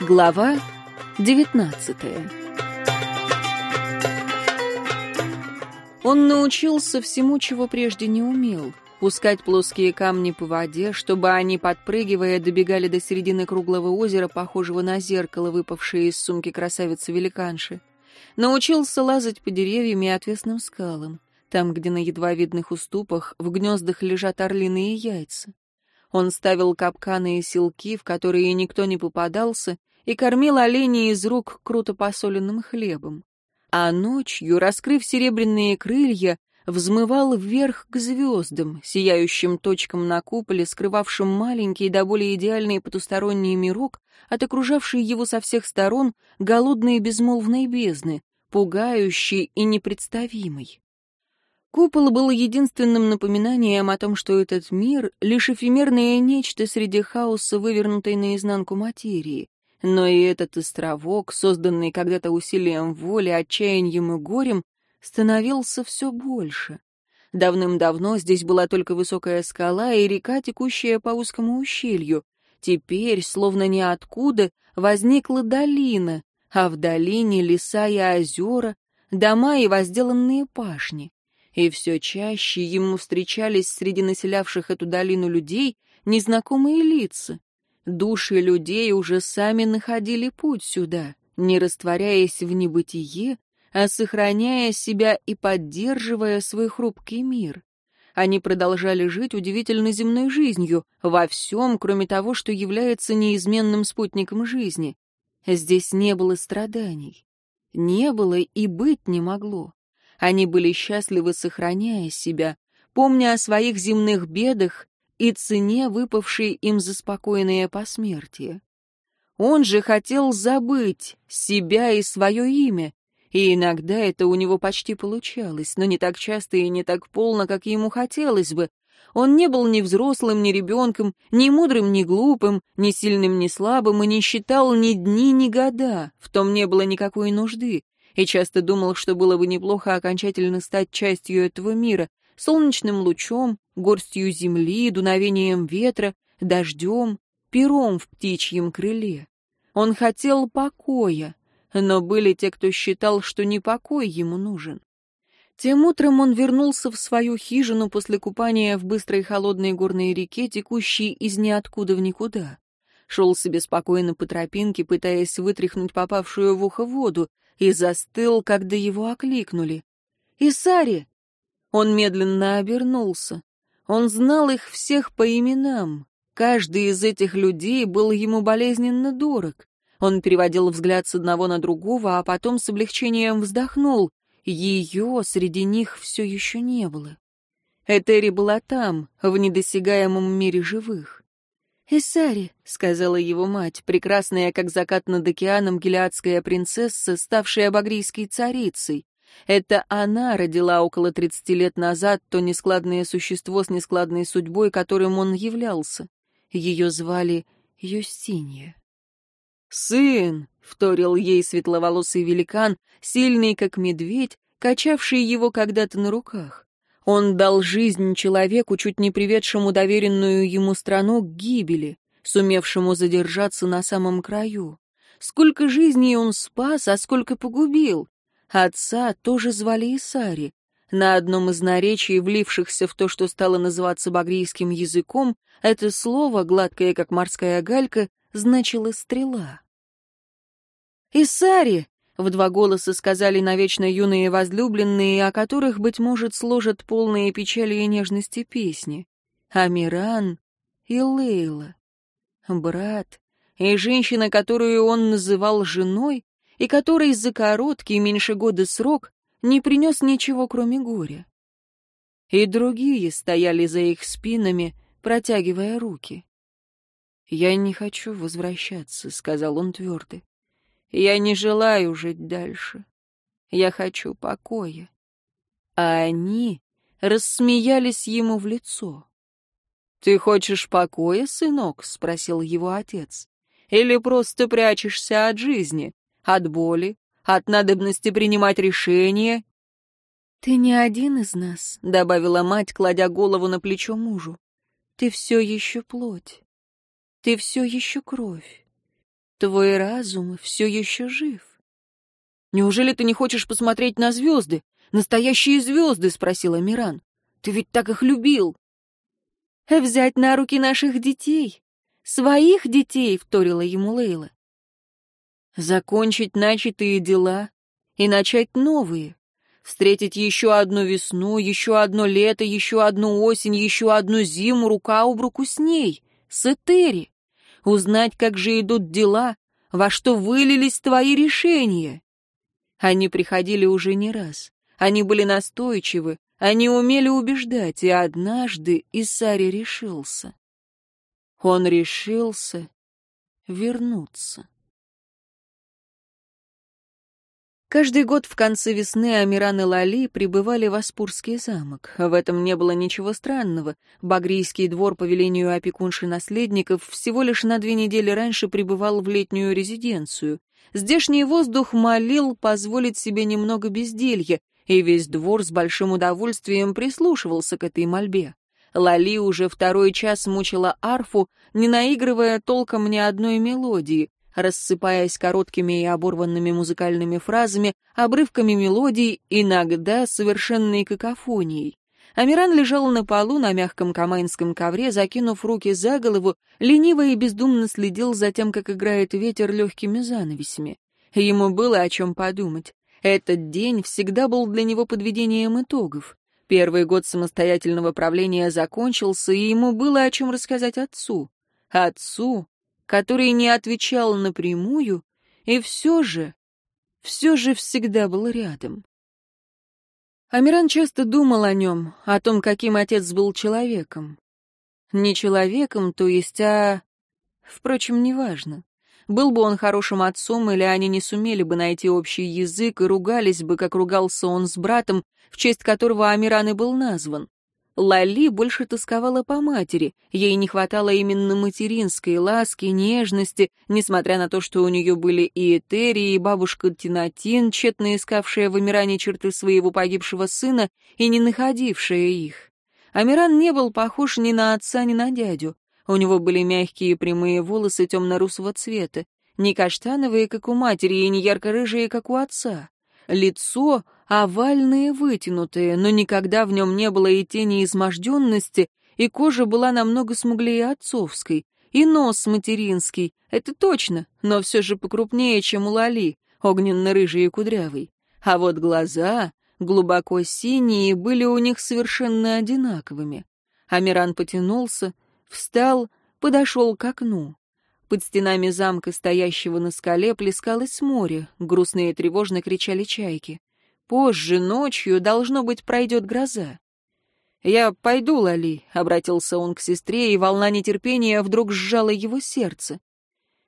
Глава девятнадцатая Он научился всему, чего прежде не умел. Пускать плоские камни по воде, чтобы они, подпрыгивая, добегали до середины круглого озера, похожего на зеркало, выпавшее из сумки красавицы-великанши. Научился лазать по деревьям и отвесным скалам, там, где на едва видных уступах в гнездах лежат орлиные яйца. Он ставил капканы и селки, в которые никто не попадался, и кормил оленей из рук круто посоленным хлебом а ночью, раскрыв серебряные крылья, взмывал вверх к звездам, сияющим точкам на куполе, скрывавшим маленький до более идеальный потусторонний мирок от окружавшей его со всех сторон голодной безмолвной бездны, пугающей и непредставимой. Купол был единственным напоминанием о том, что этот мир — лишь эфемерное нечто среди хаоса, вывернутой наизнанку материи, но и этот островок, созданный когда-то усилием воли, отчаянием и горем, становился все больше. Давным-давно здесь была только высокая скала и река, текущая по узкому ущелью. Теперь, словно ниоткуда, возникла долина, а в долине леса и озера, дома и возделанные пашни. И все чаще ему встречались среди населявших эту долину людей незнакомые лица. Души людей уже сами находили путь сюда, не растворяясь в небытие, а сохраняя себя и поддерживая свой хрупкий мир. Они продолжали жить удивительно земной жизнью, во всем, кроме того, что является неизменным спутником жизни. Здесь не было страданий. Не было и быть не могло. Они были счастливы, сохраняя себя, помня о своих земных бедах и цене, выпавшей им за спокойное посмертие. Он же хотел забыть себя и свое имя, и иногда это у него почти получалось, но не так часто и не так полно, как ему хотелось бы. Он не был ни взрослым, ни ребенком, ни мудрым, ни глупым, ни сильным, ни слабым, и не считал ни дни, ни года, в том не было никакой нужды, и часто думал, что было бы неплохо окончательно стать частью этого мира, солнечным лучом, горстью земли, дуновением ветра, дождем, пером в птичьем крыле. Он хотел покоя, но были те, кто считал, что не покой ему нужен. Тем утром он вернулся в свою хижину после купания в быстрой холодной горной реке, текущей из ниоткуда в никуда. Шел себе спокойно по тропинке, пытаясь вытряхнуть попавшую в ухо воду, и застыл, когда его окликнули. «Исари!» Он медленно обернулся. Он знал их всех по именам. Каждый из этих людей был ему болезненно дорог. Он переводил взгляд с одного на другого, а потом с облегчением вздохнул. Ее среди них все еще не было. Этери была там, в недосягаемом мире живых. «Исари», — сказала его мать, прекрасная, как закат над океаном, гелиадская принцесса, ставшая багрийской царицей. Это она родила около тридцати лет назад то нескладное существо с нескладной судьбой, которым он являлся. Ее звали Юстинья. «Сын!» — вторил ей светловолосый великан, сильный, как медведь, качавший его когда-то на руках. Он дал жизнь человеку, чуть не приведшему доверенную ему страну к гибели, сумевшему задержаться на самом краю. Сколько жизней он спас, а сколько погубил. Отца тоже звали Исари. На одном из наречий, влившихся в то, что стало называться багрийским языком, это слово, гладкое как морская галька, значило «стрела». «Исари!» — в два голоса сказали навечно юные возлюбленные, о которых, быть может, сложат полные печали и нежности песни. Амиран и Лейла. Брат и женщина, которую он называл женой, и который за короткий, меньше года срок не принес ничего, кроме горя. И другие стояли за их спинами, протягивая руки. «Я не хочу возвращаться», — сказал он твердо. «Я не желаю жить дальше. Я хочу покоя». А они рассмеялись ему в лицо. «Ты хочешь покоя, сынок?» — спросил его отец. «Или просто прячешься от жизни? от боли, от надобности принимать решения. «Ты не один из нас», — добавила мать, кладя голову на плечо мужу. Ты все еще плоть. Ты все еще кровь. Твой разум все еще жив. Неужели ты не хочешь посмотреть на звезды? Настоящие звезды, спросила Миран. Ты ведь так их любил. Взять на руки наших детей. Своих детей, вторила ему Лейла. Закончить начатые дела и начать новые. Встретить еще одну весну, еще одно лето, еще одну осень, еще одну зиму рука об руку с ней, с Этери. Узнать, как же идут дела, во что вылились твои решения. Они приходили уже не раз. Они были настойчивы, они умели убеждать, и однажды Исари решился. Он решился вернуться. Каждый год в конце весны Амиран и Лали прибывали в Аспурский замок. В этом не было ничего странного. Багрийский двор по велению опекунши наследников всего лишь на две недели раньше прибывал в летнюю резиденцию. Здешний воздух молил позволить себе немного безделья, и весь двор с большим удовольствием прислушивался к этой мольбе. Лали уже второй час мучила арфу, не наигрывая толком ни одной мелодии, рассыпаясь короткими и оборванными музыкальными фразами, обрывками мелодий, иногда совершенной какофонией. Амиран лежал на полу на мягком камайнском ковре, закинув руки за голову, лениво и бездумно следил за тем, как играет ветер легкими занавесями. Ему было о чем подумать. Этот день всегда был для него подведением итогов. Первый год самостоятельного правления закончился, и ему было о чем рассказать отцу. Отцу, который не отвечал напрямую, и все же, все же всегда был рядом. Амиран часто думал о нем, о том, каким отец был человеком. Не человеком, то есть, а... Впрочем, неважно. Был бы он хорошим отцом, или они не сумели бы найти общий язык и ругались бы, как ругался он с братом, в честь которого Амиран и был назван. Лали больше тосковала по матери, ей не хватало именно материнской ласки, нежности, несмотря на то, что у нее были и Этери, и бабушка Тинатин, тщетно искавшая в Амиране черты своего погибшего сына и не находившая их. Амиран не был похож ни на отца, ни на дядю. У него были мягкие прямые волосы темно-русого цвета, не каштановые, как у матери, и не ярко-рыжие, как у отца. Лицо овальное, вытянутое, но никогда в нем не было и тени изможденности, и кожа была намного смуглее отцовской, и нос материнский, это точно, но все же покрупнее, чем у Лали, огненно-рыжий и кудрявый. А вот глаза, глубоко синие, были у них совершенно одинаковыми. Амиран потянулся, встал, подошел к окну. Под стенами замка, стоящего на скале, плескалось море, грустно и тревожно кричали чайки. Позже, ночью, должно быть, пройдет гроза. «Я пойду, Лали», — обратился он к сестре, и волна нетерпения вдруг сжала его сердце.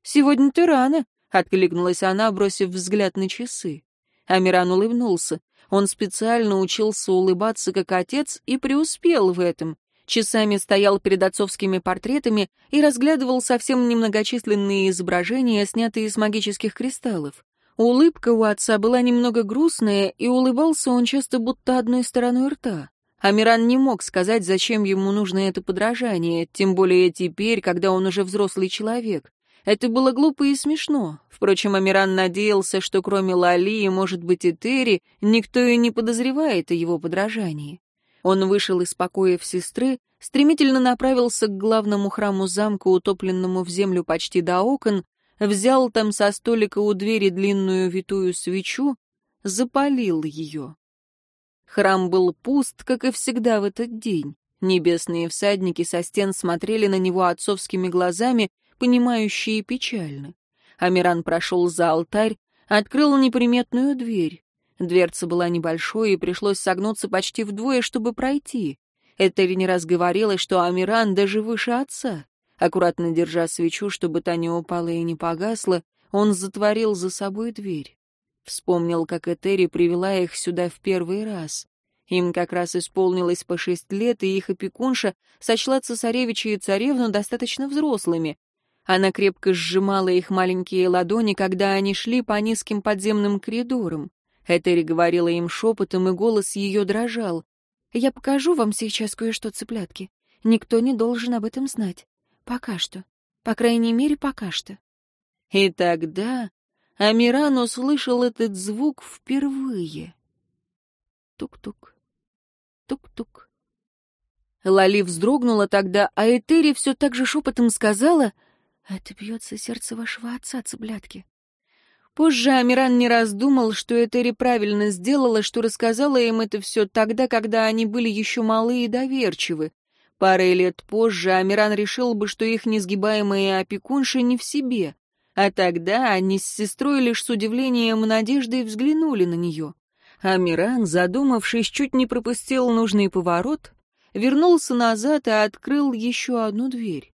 «Сегодня ты рано», — откликнулась она, бросив взгляд на часы. Амиран улыбнулся. Он специально учился улыбаться как отец и преуспел в этом часами стоял перед отцовскими портретами и разглядывал совсем немногочисленные изображения, снятые из магических кристаллов. Улыбка у отца была немного грустная, и улыбался он часто будто одной стороной рта. Амиран не мог сказать, зачем ему нужно это подражание, тем более теперь, когда он уже взрослый человек. Это было глупо и смешно. Впрочем, Амиран надеялся, что кроме Лали и, может быть, и Терри, никто и не подозревает о его подражании. Он вышел из покоев сестры, стремительно направился к главному храму замка, утопленному в землю почти до окон, взял там со столика у двери длинную витую свечу, запалил ее. Храм был пуст, как и всегда в этот день. Небесные всадники со стен смотрели на него отцовскими глазами, понимающие печально. Амиран прошел за алтарь, открыл неприметную дверь. Дверца была небольшой, и пришлось согнуться почти вдвое, чтобы пройти. Этери не раз говорила, что Амиран даже выше отца. Аккуратно держа свечу, чтобы та не упала и не погасла, он затворил за собой дверь. Вспомнил, как Этери привела их сюда в первый раз. Им как раз исполнилось по шесть лет, и их опекунша сочла цесаревича и царевну достаточно взрослыми. Она крепко сжимала их маленькие ладони, когда они шли по низким подземным коридорам. Этери говорила им шепотом, и голос ее дрожал. «Я покажу вам сейчас кое-что, цыплятки. Никто не должен об этом знать. Пока что. По крайней мере, пока что. И тогда Амиран услышал этот звук впервые. Тук-тук, тук-тук. Лали вздрогнула тогда, а Этери все так же шепотом сказала, «Это бьется сердце вашего отца, цыплятки». Позже Амиран не раз думал, что Этери правильно сделала, что рассказала им это все тогда, когда они были еще малы и доверчивы. Парой лет позже Амиран решил бы, что их несгибаемые опекунши не в себе. А тогда они с сестрой лишь с удивлением и надеждой взглянули на нее. Амиран, задумавшись, чуть не пропустил нужный поворот, вернулся назад и открыл еще одну дверь.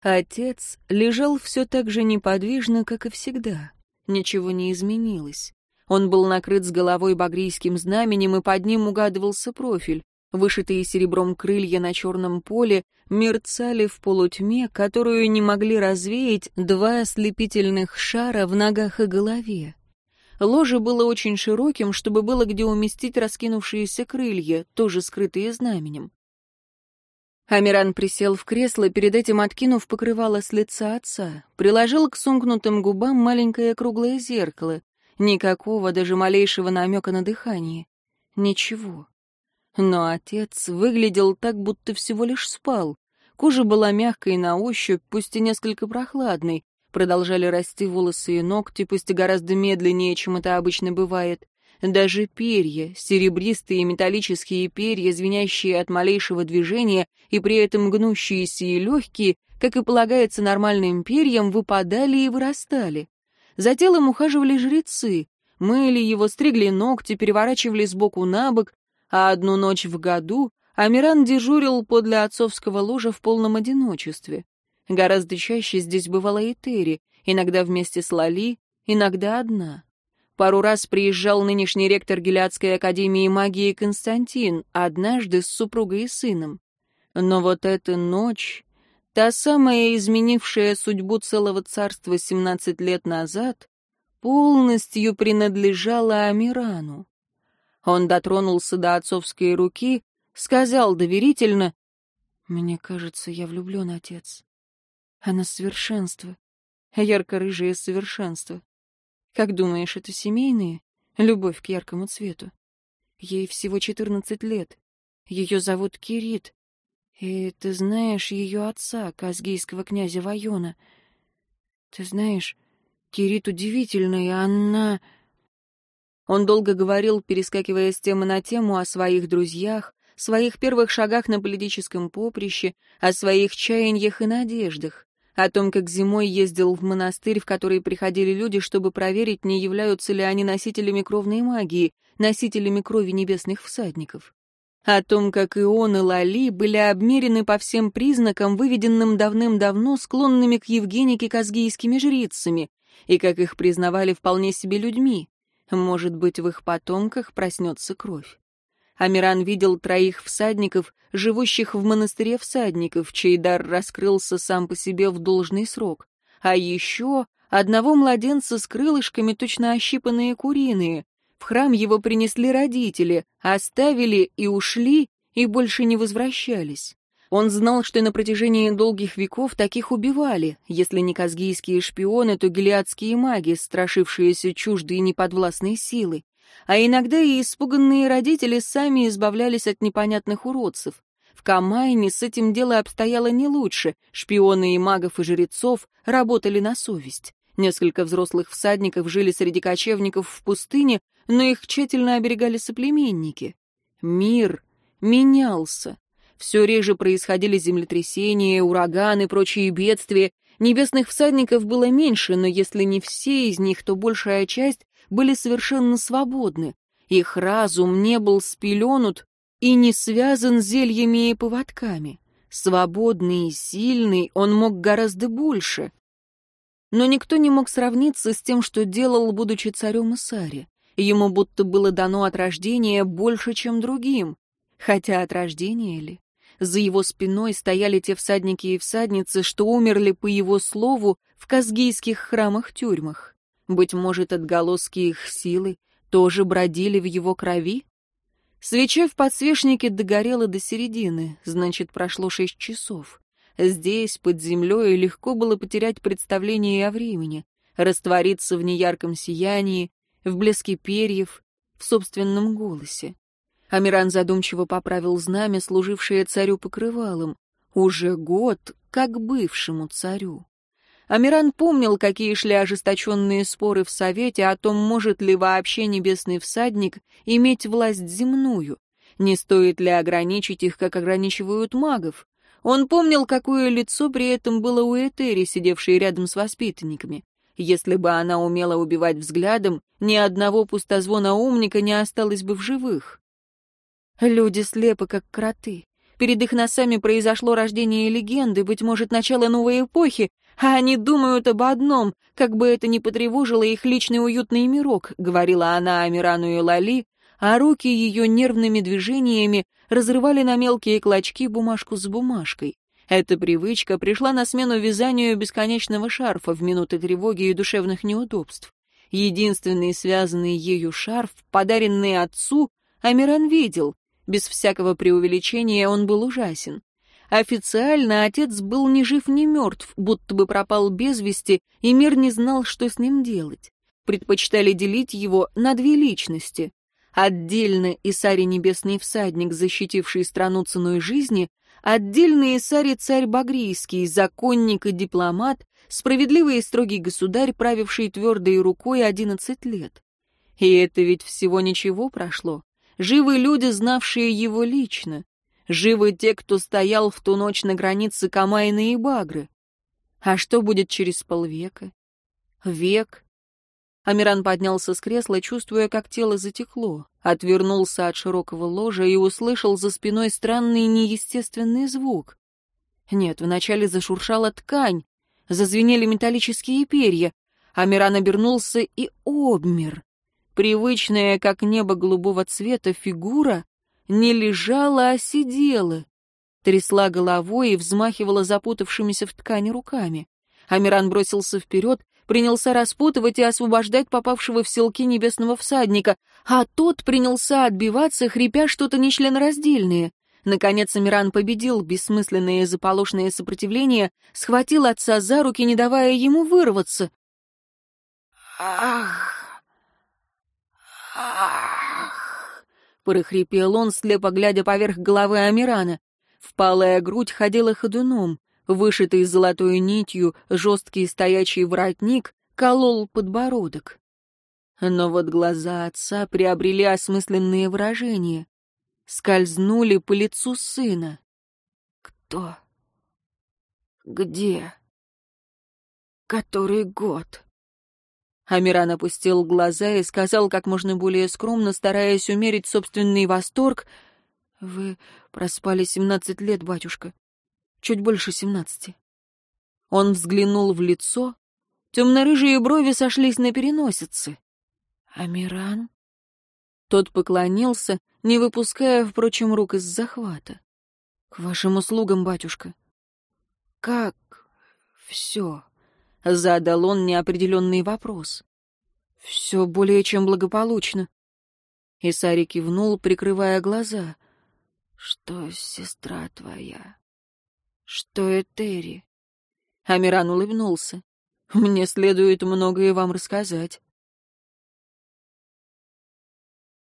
Отец лежал все так же неподвижно, как и всегда. Ничего не изменилось. Он был накрыт с головой багрийским знаменем, и под ним угадывался профиль. Вышитые серебром крылья на черном поле мерцали в полутьме, которую не могли развеять два ослепительных шара в ногах и голове. Ложе было очень широким, чтобы было где уместить раскинувшиеся крылья, тоже скрытые знаменем. Амиран присел в кресло, перед этим откинув покрывало с лица отца, приложил к сомкнутым губам маленькое круглое зеркало. Никакого, даже малейшего намека на дыхание. Ничего. Но отец выглядел так, будто всего лишь спал. Кожа была мягкой на ощупь, пусть и несколько прохладной. Продолжали расти волосы и ногти, пусть и гораздо медленнее, чем это обычно бывает. Даже перья, серебристые металлические перья, звенящие от малейшего движения и при этом гнущиеся и легкие, как и полагается нормальным перьям, выпадали и вырастали. За телом ухаживали жрецы, мыли его, стригли ногти, переворачивали сбоку на бок, а одну ночь в году Амиран дежурил подле отцовского ложа в полном одиночестве. Гораздо чаще здесь бывала и Терри, иногда вместе с Лали, иногда одна. Пару раз приезжал нынешний ректор Гелиадской академии магии Константин, однажды с супругой и сыном. Но вот эта ночь, та самая изменившая судьбу целого царства 17 лет назад, полностью принадлежала Амирану. Он дотронулся до отцовской руки, сказал доверительно, «Мне кажется, я влюблен, отец. Она совершенство, ярко-рыжее совершенство. Как думаешь, это семейные? Любовь к яркому цвету. Ей всего четырнадцать лет. Ее зовут Кирит. И ты знаешь ее отца, казгийского князя Вайона. Ты знаешь, Кирит удивительная, она... Он долго говорил, перескакивая с темы на тему, о своих друзьях, своих первых шагах на политическом поприще, о своих чаяниях и надеждах, о том, как зимой ездил в монастырь, в который приходили люди, чтобы проверить, не являются ли они носителями кровной магии, носителями крови небесных всадников. О том, как и он, и Лали были обмерены по всем признакам, выведенным давным-давно склонными к Евгенике казгийскими жрицами, и как их признавали вполне себе людьми. Может быть, в их потомках проснется кровь. Амиран видел троих всадников, живущих в монастыре всадников, чей дар раскрылся сам по себе в должный срок. А еще одного младенца с крылышками, точно ощипанные куриные. В храм его принесли родители, оставили и ушли, и больше не возвращались. Он знал, что на протяжении долгих веков таких убивали, если не казгийские шпионы, то гелиадские маги, страшившиеся чуждой и неподвластной силы. А иногда и испуганные родители сами избавлялись от непонятных уродцев. В Камайне с этим дело обстояло не лучше, шпионы и магов и жрецов работали на совесть. Несколько взрослых всадников жили среди кочевников в пустыне, но их тщательно оберегали соплеменники. Мир менялся. Все реже происходили землетрясения, ураганы, прочие бедствия. Небесных всадников было меньше, но если не все из них, то большая часть были совершенно свободны. Их разум не был спеленут и не связан зельями и поводками. Свободный и сильный, он мог гораздо больше. Но никто не мог сравниться с тем, что делал, будучи царем Исари. Ему будто было дано от рождения больше, чем другим. Хотя от рождения ли? За его спиной стояли те всадники и всадницы, что умерли по его слову в казгийских храмах-тюрьмах. Быть может, отголоски их силы тоже бродили в его крови? Свеча в подсвечнике догорела до середины, значит, прошло шесть часов. Здесь, под землей, легко было потерять представление о времени, раствориться в неярком сиянии, в блеске перьев, в собственном голосе. Амиран задумчиво поправил знамя, служившее царю покрывалом. Уже год, как бывшему царю. Амиран помнил, какие шли ожесточенные споры в Совете о том, может ли вообще небесный всадник иметь власть земную, не стоит ли ограничить их, как ограничивают магов. Он помнил, какое лицо при этом было у Этери, сидевшей рядом с воспитанниками. Если бы она умела убивать взглядом, ни одного пустозвона умника не осталось бы в живых. Люди слепы, как кроты. Перед их носами произошло рождение легенды, быть может, начало новой эпохи, а они думают об одном, как бы это ни потревожило их личный уютный мирок, говорила она Амирану и Лали, а руки ее нервными движениями разрывали на мелкие клочки бумажку с бумажкой. Эта привычка пришла на смену вязанию бесконечного шарфа в минуты тревоги и душевных неудобств. Единственный связанный ею шарф, подаренный отцу, Амиран видел. Без всякого преувеличения он был ужасен. Официально отец был ни жив, ни мертв, будто бы пропал без вести, и мир не знал, что с ним делать. Предпочитали делить его на две личности. Отдельно Исари Небесный Всадник, защитивший страну ценой жизни, отдельно Исари Царь Багрийский, законник и дипломат, справедливый и строгий государь, правивший твердой рукой одиннадцать лет. И это ведь всего ничего прошло. Живы люди, знавшие его лично. Живы те, кто стоял в ту ночь на границе Камайны и Багры. А что будет через полвека? Век? Амиран поднялся с кресла, чувствуя, как тело затекло, отвернулся от широкого ложа и услышал за спиной странный неестественный звук. Нет, вначале зашуршала ткань, зазвенели металлические перья. Амиран обернулся и обмер. Привычная, как небо голубого цвета, фигура не лежала, а сидела. Трясла головой и взмахивала запутавшимися в ткани руками. Амиран бросился вперед, принялся распутывать и освобождать попавшего в селки небесного всадника, а тот принялся отбиваться, хрипя что-то нечленораздельное. Наконец Амиран победил бессмысленное заполошное сопротивление, схватил отца за руки, не давая ему вырваться. «Ах!» Прохрипел он, слепо глядя поверх головы Амирана. Впалая грудь ходила ходуном, вышитый золотой нитью жесткий стоячий воротник колол подбородок. Но вот глаза отца приобрели осмысленные выражения, скользнули по лицу сына. «Кто? Где? Который год?» Амиран опустил глаза и сказал как можно более скромно, стараясь умерить собственный восторг. «Вы проспали семнадцать лет, батюшка. Чуть больше семнадцати». Он взглянул в лицо. Темно-рыжие брови сошлись на переносице. «Амиран?» Тот поклонился, не выпуская, впрочем, рук из захвата. «К вашим услугам, батюшка». «Как все?» Задал он неопределенный вопрос. «Все более чем благополучно». Исари кивнул, прикрывая глаза. «Что сестра твоя? Что Этери?» Амиран улыбнулся. «Мне следует многое вам рассказать».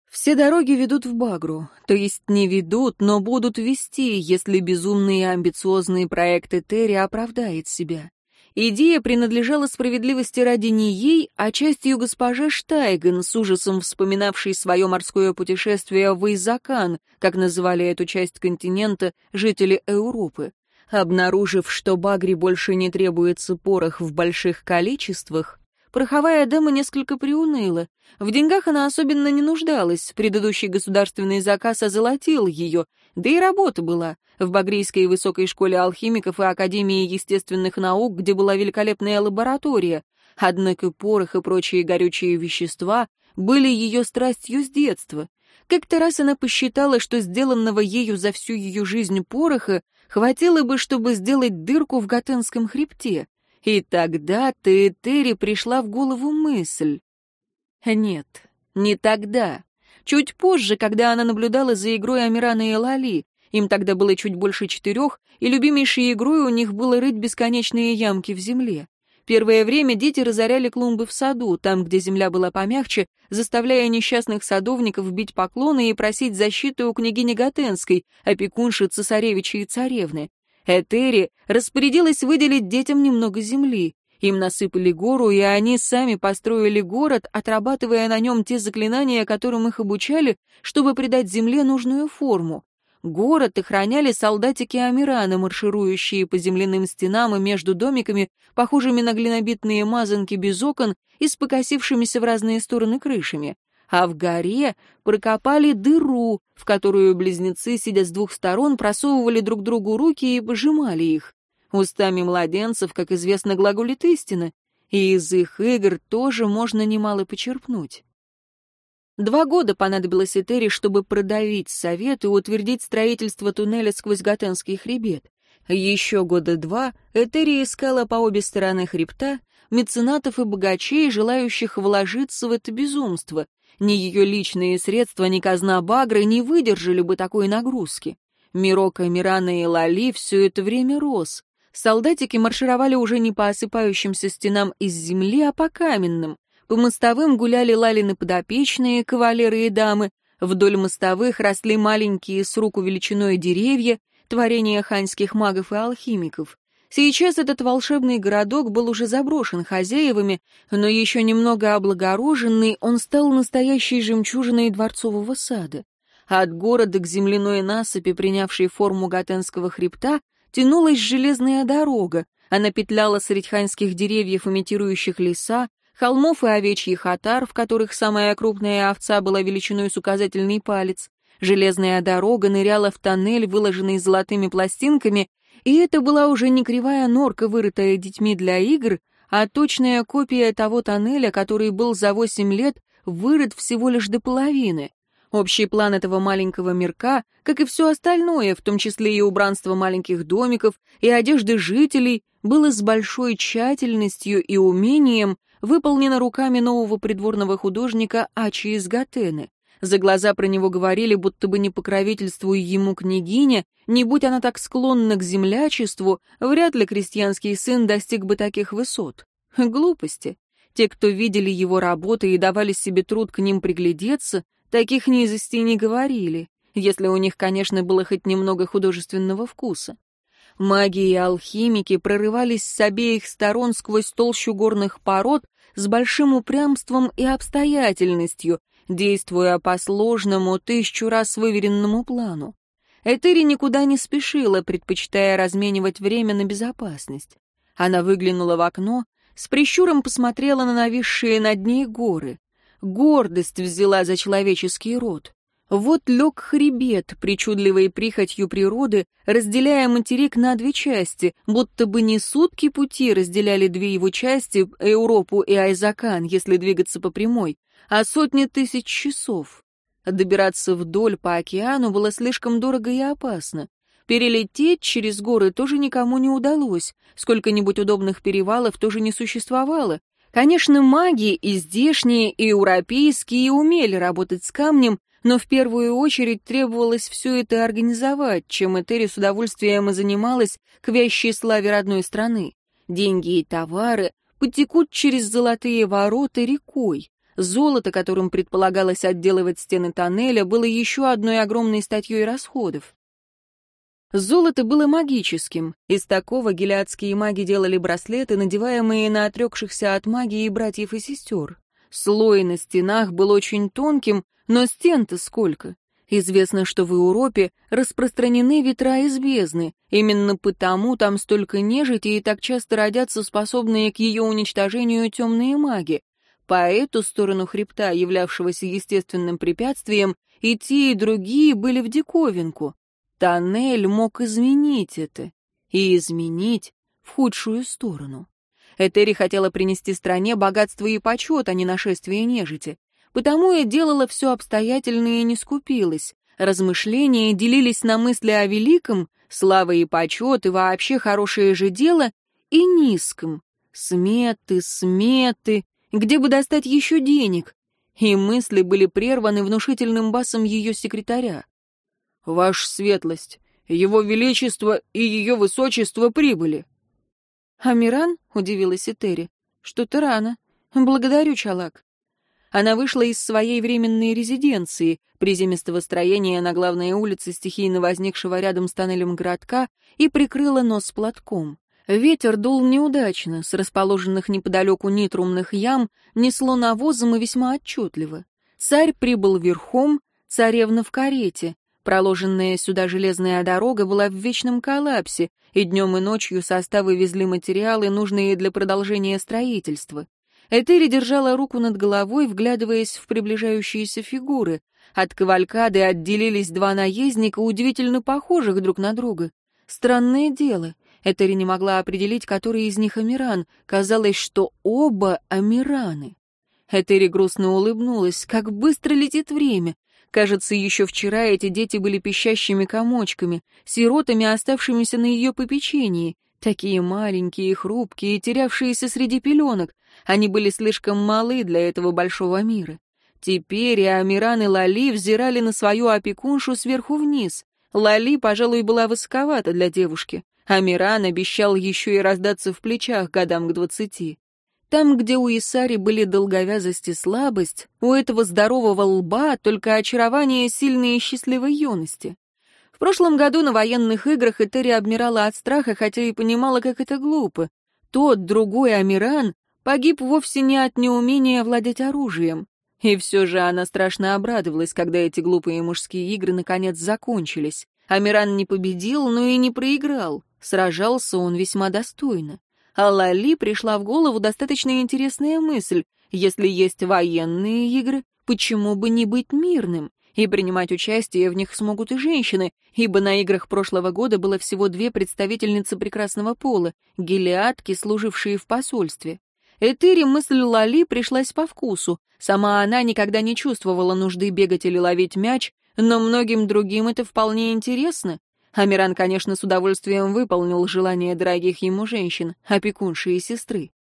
Все дороги ведут в Багру, то есть не ведут, но будут вести, если безумный и амбициозный проект Этери оправдает себя. Идея принадлежала справедливости ради не ей, а частью госпожи Штайген, с ужасом вспоминавшей свое морское путешествие в Изакан, как называли эту часть континента жители Европы. Обнаружив, что Багри больше не требуется порох в больших количествах, пороховая дама несколько приуныла. В деньгах она особенно не нуждалась, предыдущий государственный заказ озолотил ее, да и работа была. В Багрийской высокой школе алхимиков и Академии естественных наук, где была великолепная лаборатория. Однако порох и прочие горючие вещества были ее страстью с детства. Как-то раз она посчитала, что сделанного ею за всю ее жизнь пороха хватило бы, чтобы сделать дырку в Готенском хребте. И тогда Теэтери пришла в голову мысль. Нет, не тогда. Чуть позже, когда она наблюдала за игрой Амирана и Лали, им тогда было чуть больше четырех, и любимейшей игрой у них было рыть бесконечные ямки в земле. Первое время дети разоряли клумбы в саду, там, где земля была помягче, заставляя несчастных садовников бить поклоны и просить защиты у княгини Готенской, опекунши цесаревича и царевны. Этери распорядилась выделить детям немного земли. Им насыпали гору, и они сами построили город, отрабатывая на нем те заклинания, которым их обучали, чтобы придать земле нужную форму. Город охраняли солдатики Амирана, марширующие по земляным стенам и между домиками, похожими на глинобитные мазанки без окон и с покосившимися в разные стороны крышами. А в горе прокопали дыру, в которую близнецы, сидя с двух сторон, просовывали друг другу руки и пожимали их. Устами младенцев, как известно, глаголит истина, и из их игр тоже можно немало почерпнуть. Два года понадобилось Этери, чтобы продавить совет и утвердить строительство туннеля сквозь Готенский хребет. Еще года два Этери искала по обе стороны хребта меценатов и богачей, желающих вложиться в это безумство. Ни ее личные средства, ни казна Багры не выдержали бы такой нагрузки. Мирока, Мирана и Лали все это время рос. Солдатики маршировали уже не по осыпающимся стенам из земли, а по каменным. По мостовым гуляли лалины подопечные, кавалеры и дамы, вдоль мостовых росли маленькие с руку величиной деревья, творения ханьских магов и алхимиков. Сейчас этот волшебный городок был уже заброшен хозяевами, но еще немного облагороженный, он стал настоящей жемчужиной дворцового сада. От города к земляной насыпи, принявшей форму Гатенского хребта, тянулась железная дорога. Она петляла средь ханьских деревьев, имитирующих леса, холмов и овечьих отар, в которых самая крупная овца была величиной с указательный палец. Железная дорога ныряла в тоннель, выложенный золотыми пластинками, и это была уже не кривая норка, вырытая детьми для игр, а точная копия того тоннеля, который был за восемь лет вырыт всего лишь до половины. Общий план этого маленького мирка, как и все остальное, в том числе и убранство маленьких домиков, и одежды жителей, было с большой тщательностью и умением выполнена руками нового придворного художника Ачи из Гатены. За глаза про него говорили, будто бы не покровительствуя ему княгиня, не будь она так склонна к землячеству, вряд ли крестьянский сын достиг бы таких высот. Глупости. Те, кто видели его работы и давали себе труд к ним приглядеться, таких низостей не говорили, если у них, конечно, было хоть немного художественного вкуса. Маги и алхимики прорывались с обеих сторон сквозь толщу горных пород с большим упрямством и обстоятельностью, действуя по сложному, тысячу раз выверенному плану. Этери никуда не спешила, предпочитая разменивать время на безопасность. Она выглянула в окно, с прищуром посмотрела на нависшие над ней горы. Гордость взяла за человеческий род. Вот лег хребет, причудливой прихотью природы, разделяя материк на две части, будто бы не сутки пути разделяли две его части, Европу и Айзакан, если двигаться по прямой, а сотни тысяч часов. Добираться вдоль по океану было слишком дорого и опасно. Перелететь через горы тоже никому не удалось, сколько-нибудь удобных перевалов тоже не существовало. Конечно, маги и здешние, и европейские умели работать с камнем, но в первую очередь требовалось все это организовать, чем Этери с удовольствием и занималась к вящей славе родной страны. Деньги и товары потекут через золотые ворота рекой. Золото, которым предполагалось отделывать стены тоннеля, было еще одной огромной статьей расходов. Золото было магическим. Из такого гелиадские маги делали браслеты, надеваемые на отрекшихся от магии братьев и сестер. Слой на стенах был очень тонким, но стен-то сколько? Известно, что в Европе распространены ветра из бездны. Именно потому там столько нежити и так часто родятся способные к ее уничтожению темные маги. По эту сторону хребта, являвшегося естественным препятствием, и те, и другие были в диковинку. Тоннель мог изменить это. И изменить в худшую сторону. Этери хотела принести стране богатство и почет, а не нашествие нежити. Потому и делала все обстоятельно и не скупилась. Размышления делились на мысли о великом, слава и почет, и вообще хорошее же дело, и низком. Сметы, сметы, где бы достать еще денег? и мысли были прерваны внушительным басом ее секретаря. «Ваша светлость, его величество и ее высочество прибыли». «Амиран?» — удивилась Этери. «Что-то рано. Благодарю, Чалак». Она вышла из своей временной резиденции, приземистого строения на главной улице стихийно возникшего рядом с тоннелем городка, и прикрыла нос платком. Ветер дул неудачно, с расположенных неподалеку нитрумных ям несло навозом и весьма отчетливо. Царь прибыл верхом, царевна в карете. Проложенная сюда железная дорога была в вечном коллапсе, и днем и ночью составы везли материалы, нужные для продолжения строительства. Этери держала руку над головой, вглядываясь в приближающиеся фигуры. От кавалькады отделились два наездника, удивительно похожих друг на друга. Странное дело, Этери не могла определить, который из них Амиран. Казалось, что оба Амираны. Этери грустно улыбнулась. Как быстро летит время. Кажется, еще вчера эти дети были пищащими комочками, сиротами, оставшимися на ее попечении. Такие маленькие хрупкие, терявшиеся среди пеленок. Они были слишком малы для этого большого мира. Теперь и Амиран, и Лали взирали на свою опекуншу сверху вниз. Лали, пожалуй, была высоковата для девушки. Амиран обещал еще и раздаться в плечах годам к двадцати. Там, где у Исари были долговязость и слабость, у этого здорового лба только очарование сильной и счастливой юности. В прошлом году на военных играх Этери обмирала от страха, хотя и понимала, как это глупо. Тот, другой Амиран, погиб вовсе не от неумения владеть оружием. И все же она страшно обрадовалась, когда эти глупые мужские игры наконец закончились. Амиран не победил, но и не проиграл. Сражался он весьма достойно. А Лали пришла в голову достаточно интересная мысль. Если есть военные игры, почему бы не быть мирным? И принимать участие в них смогут и женщины, ибо на играх прошлого года было всего две представительницы прекрасного пола, гелиатки, служившие в посольстве. Этери мысль Лали пришлась по вкусу. Сама она никогда не чувствовала нужды бегать или ловить мяч, но многим другим это вполне интересно. Амиран, конечно, с удовольствием выполнил желание дорогих ему женщин, опекунши и сестры.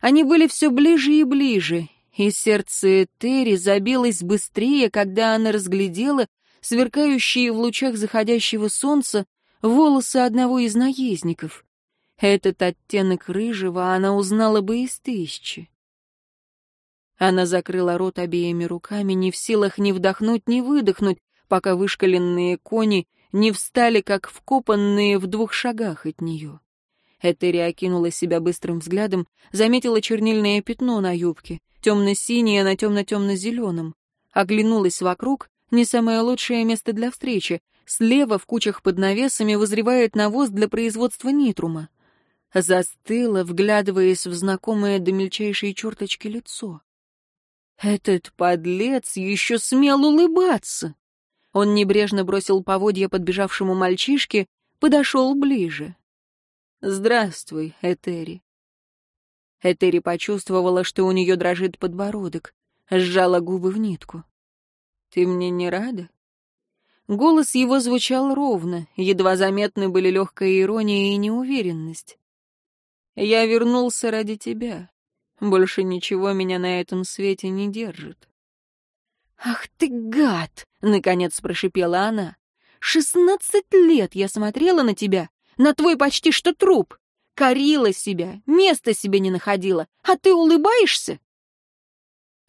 Они были все ближе и ближе, и сердце Терри забилось быстрее, когда она разглядела сверкающие в лучах заходящего солнца волосы одного из наездников. Этот оттенок рыжего она узнала бы из тысячи. Она закрыла рот обеими руками, не в силах ни вдохнуть, ни выдохнуть, пока вышкаленные кони не встали, как вкопанные в двух шагах от нее. Этери окинула себя быстрым взглядом, заметила чернильное пятно на юбке, темно-синее на темно-темно-зеленом. Оглянулась вокруг, не самое лучшее место для встречи. Слева в кучах под навесами возревает навоз для производства нитрума. Застыла, вглядываясь в знакомое до мельчайшей черточки лицо. Этот подлец еще смел улыбаться. Он небрежно бросил поводья подбежавшему мальчишке, подошел ближе. «Здравствуй, Этери». Этери почувствовала, что у нее дрожит подбородок, сжала губы в нитку. «Ты мне не рада?» Голос его звучал ровно, едва заметны были легкая ирония и неуверенность. «Я вернулся ради тебя. Больше ничего меня на этом свете не держит». «Ах ты гад!» — наконец прошипела она. «Шестнадцать лет я смотрела на тебя, на твой почти что труп. Корила себя, места себе не находила, а ты улыбаешься?»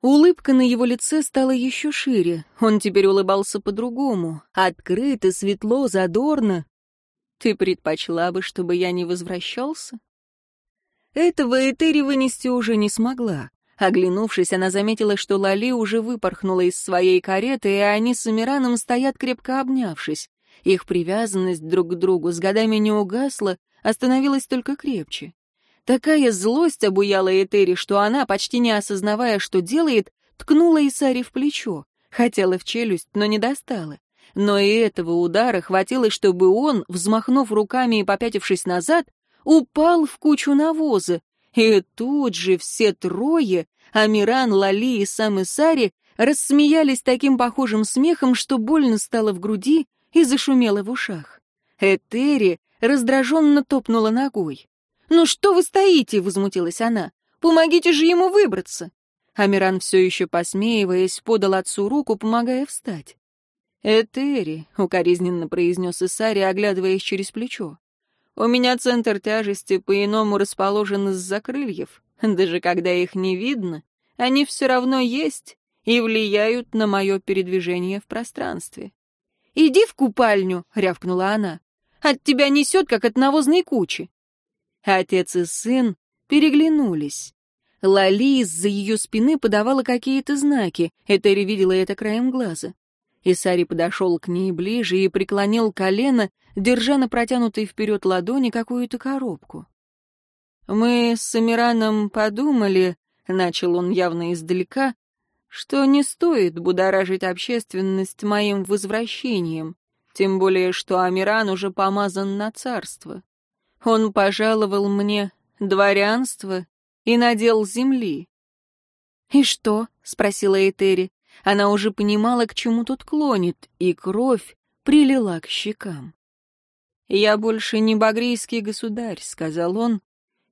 Улыбка на его лице стала еще шире. Он теперь улыбался по-другому. Открыто, светло, задорно. «Ты предпочла бы, чтобы я не возвращался?» Этого Этери вынести уже не смогла. Оглянувшись, она заметила, что Лали уже выпорхнула из своей кареты, и они с Амираном стоят крепко обнявшись. Их привязанность друг к другу с годами не угасла, а становилась только крепче. Такая злость обуяла Этери, что она, почти не осознавая, что делает, ткнула Исари в плечо. Хотела в челюсть, но не достала. Но и этого удара хватило, чтобы он, взмахнув руками и попятившись назад, упал в кучу навоза, и тут же все трое, Амиран, Лали и сам Исари, рассмеялись таким похожим смехом, что больно стало в груди и зашумело в ушах. Этери раздраженно топнула ногой. «Ну что вы стоите?» — возмутилась она. «Помогите же ему выбраться!» Амиран, все еще посмеиваясь, подал отцу руку, помогая встать. «Этери», — укоризненно произнес Исари, оглядываясь через плечо. «У меня центр тяжести по-иному расположен из-за крыльев. Даже когда их не видно, они все равно есть и влияют на мое передвижение в пространстве». «Иди в купальню», — рявкнула она. «От тебя несет, как от навозной кучи». Отец и сын переглянулись. Лали из-за ее спины подавала какие-то знаки. Этери видела это краем глаза. Исари подошел к ней ближе и преклонил колено, держа на протянутой вперед ладони какую-то коробку. «Мы с Амираном подумали», — начал он явно издалека, «что не стоит будоражить общественность моим возвращением, тем более что Амиран уже помазан на царство. Он пожаловал мне дворянство и надел земли». «И что?» — спросила Этери. Она уже понимала, к чему тут клонит, и кровь прилила к щекам. «Я больше не багрийский государь», — сказал он,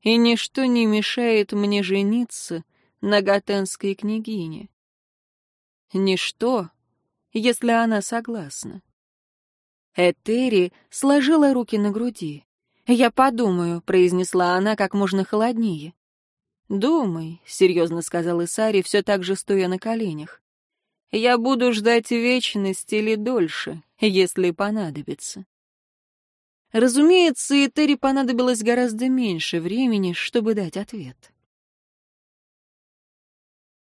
«и ничто не мешает мне жениться на готенской княгине». «Ничто, если она согласна». Этери сложила руки на груди. «Я подумаю», — произнесла она как можно холоднее. «Думай», — серьезно сказал Исари, все так же стоя на коленях. Я буду ждать вечность или дольше, если понадобится. Разумеется, и Терри понадобилось гораздо меньше времени, чтобы дать ответ.